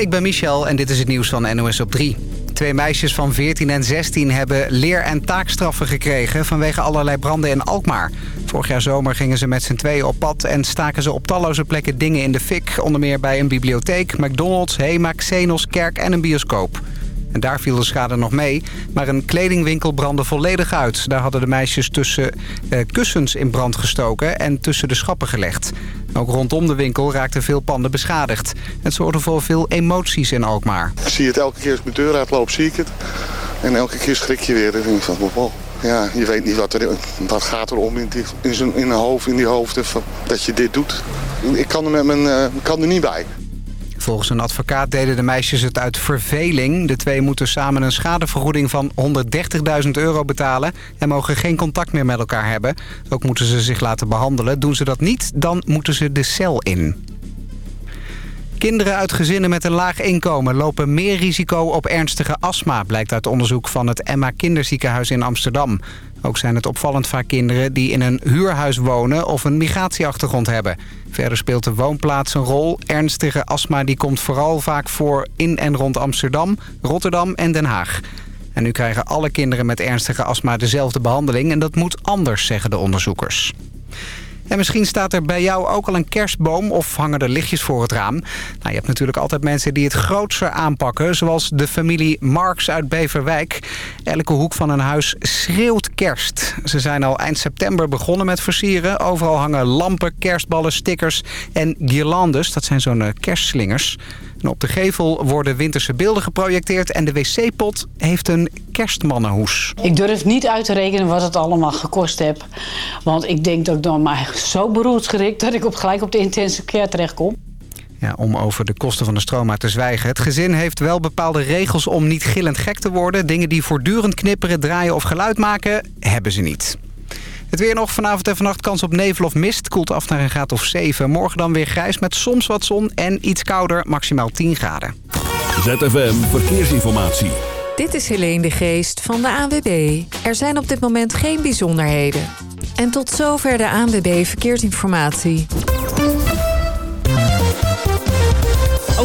ik ben Michel en dit is het nieuws van NOS op 3. Twee meisjes van 14 en 16 hebben leer- en taakstraffen gekregen... vanwege allerlei branden in Alkmaar. Vorig jaar zomer gingen ze met z'n tweeën op pad... en staken ze op talloze plekken dingen in de fik. Onder meer bij een bibliotheek, McDonald's, Hema, Xenos, kerk en een bioscoop. En daar viel de schade nog mee. Maar een kledingwinkel brandde volledig uit. Daar hadden de meisjes tussen eh, kussens in brand gestoken en tussen de schappen gelegd. Ook rondom de winkel raakten veel panden beschadigd. Het zorgde voor veel emoties in Alkmaar. Ik zie het elke keer als ik mijn deur uitloop, zie ik het. En elke keer schrik je weer. Dan denk ik van, wow. Ja, je weet niet wat er wat gaat erom in, die, in, zijn, in, hoofd, in die hoofden dat je dit doet. Ik kan er, met mijn, uh, kan er niet bij. Volgens een advocaat deden de meisjes het uit verveling. De twee moeten samen een schadevergoeding van 130.000 euro betalen... en mogen geen contact meer met elkaar hebben. Ook moeten ze zich laten behandelen. Doen ze dat niet, dan moeten ze de cel in. Kinderen uit gezinnen met een laag inkomen lopen meer risico op ernstige astma... blijkt uit onderzoek van het Emma Kinderziekenhuis in Amsterdam. Ook zijn het opvallend vaak kinderen die in een huurhuis wonen of een migratieachtergrond hebben. Verder speelt de woonplaats een rol. Ernstige astma die komt vooral vaak voor in en rond Amsterdam, Rotterdam en Den Haag. En nu krijgen alle kinderen met ernstige astma dezelfde behandeling... en dat moet anders, zeggen de onderzoekers. En misschien staat er bij jou ook al een kerstboom of hangen er lichtjes voor het raam. Nou, je hebt natuurlijk altijd mensen die het grootser aanpakken. Zoals de familie Marks uit Beverwijk. Elke hoek van een huis schreeuwt kerst. Ze zijn al eind september begonnen met versieren. Overal hangen lampen, kerstballen, stickers en guirlandes. Dat zijn zo'n kerstslingers. En op de gevel worden winterse beelden geprojecteerd... en de wc-pot heeft een kerstmannenhoes. Ik durf niet uit te rekenen wat het allemaal gekost heb. Want ik denk dat ik dan maar zo beroerd gerikt... dat ik op, gelijk op de intensive care terechtkom. Ja, om over de kosten van de stroom maar te zwijgen. Het gezin heeft wel bepaalde regels om niet gillend gek te worden. Dingen die voortdurend knipperen, draaien of geluid maken, hebben ze niet. Het weer nog vanavond en vannacht kans op nevel of mist. Koelt af naar een graad of 7. Morgen dan weer grijs met soms wat zon en iets kouder, maximaal 10 graden. ZFM Verkeersinformatie. Dit is Helene de Geest van de ANWB. Er zijn op dit moment geen bijzonderheden. En tot zover de ANWB Verkeersinformatie.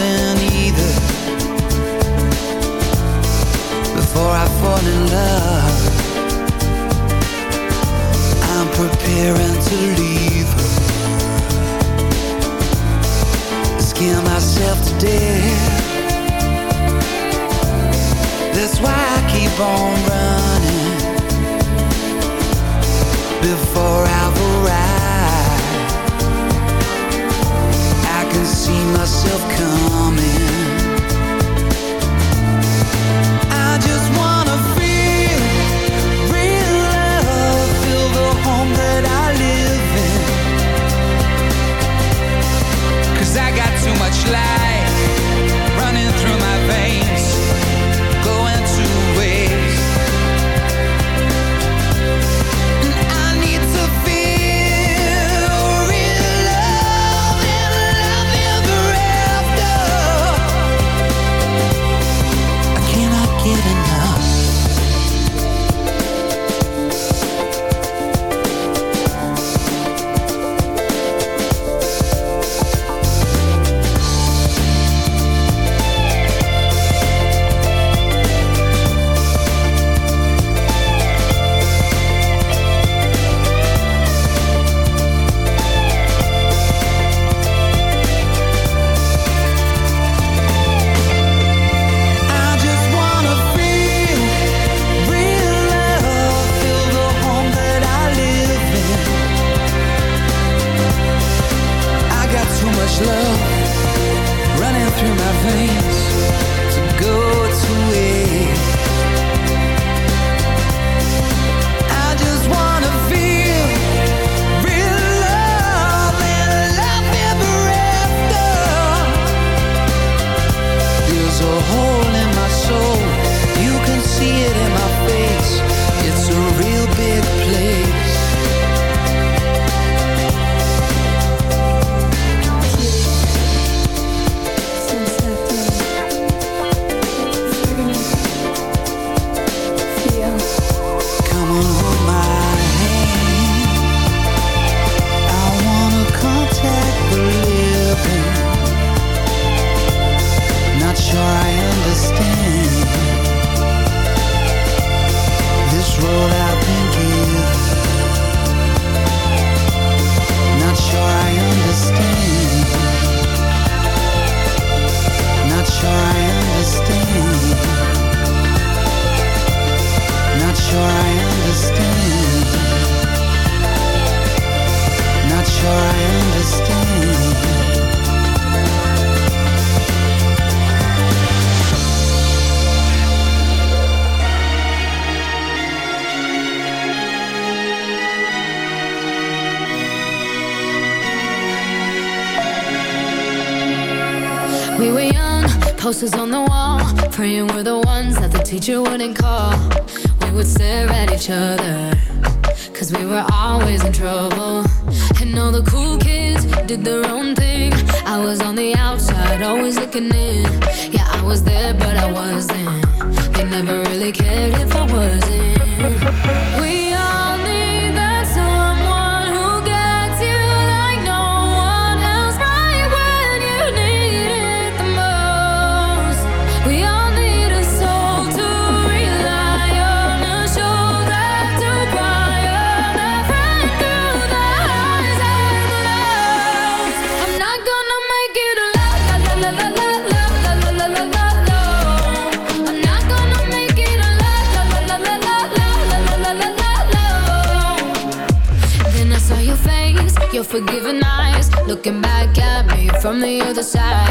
nothing either. Before I fall in love I'm preparing to leave her. Scare myself to death. That's why I keep on running. Before I see myself coming. I just wanna feel real love Feel the home that I live I got too much life other side.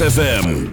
ZFM.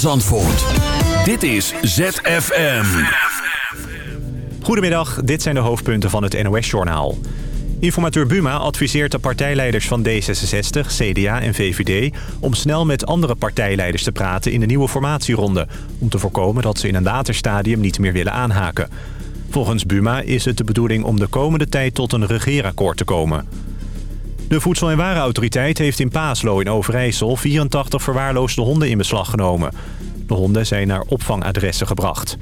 Van. Dit is ZFM. Goedemiddag, dit zijn de hoofdpunten van het NOS-journaal. Informateur Buma adviseert de partijleiders van D66, CDA en VVD... om snel met andere partijleiders te praten in de nieuwe formatieronde... om te voorkomen dat ze in een later stadium niet meer willen aanhaken. Volgens Buma is het de bedoeling om de komende tijd tot een regeerakkoord te komen. De Voedsel- en Warenautoriteit heeft in Paaslo in Overijssel 84 verwaarloosde honden in beslag genomen. De honden zijn naar opvangadressen gebracht.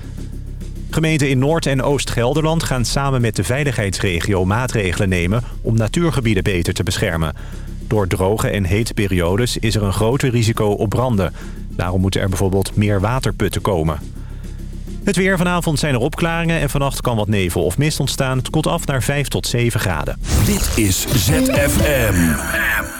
Gemeenten in Noord- en Oost-Gelderland gaan samen met de veiligheidsregio maatregelen nemen om natuurgebieden beter te beschermen. Door droge en hete periodes is er een groter risico op branden. Daarom moeten er bijvoorbeeld meer waterputten komen. Het weer vanavond zijn er opklaringen en vannacht kan wat nevel of mist ontstaan. Het koelt af naar 5 tot 7 graden. Dit is ZFM.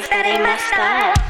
疲れました。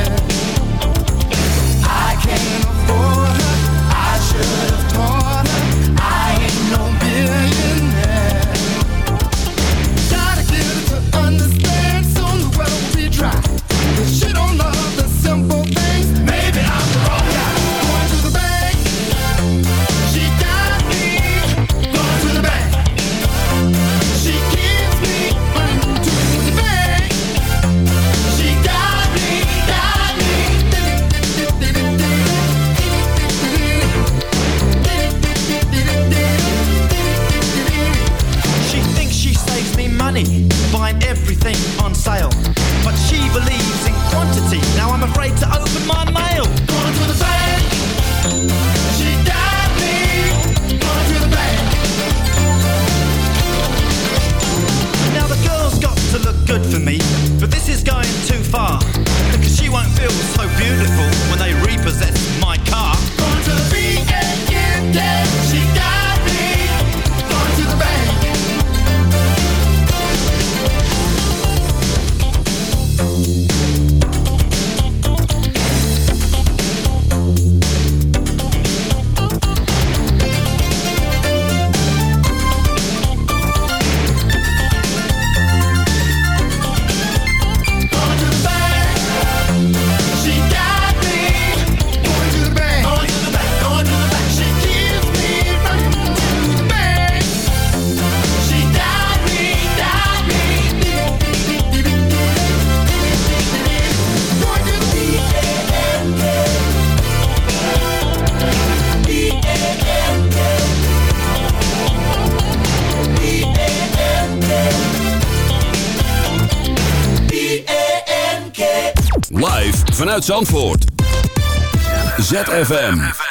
uit Zandvoort. ZFM.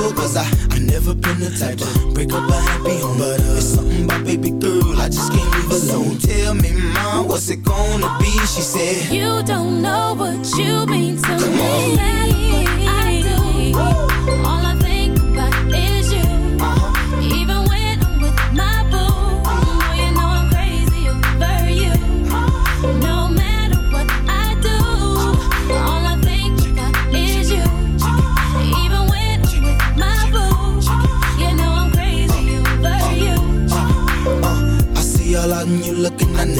trouble Cause I, I never been the type to break up a happy home. But uh, it's something about baby girl, I just can't leave alone. So Tell me mom, what's it gonna be, she said You don't know what you mean to Come me. on.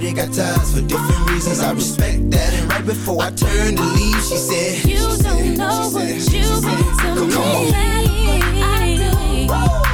they got ties for different reasons. I respect that. And right before I turned to leave, she said, You don't know what you've done to me. Come on. I do.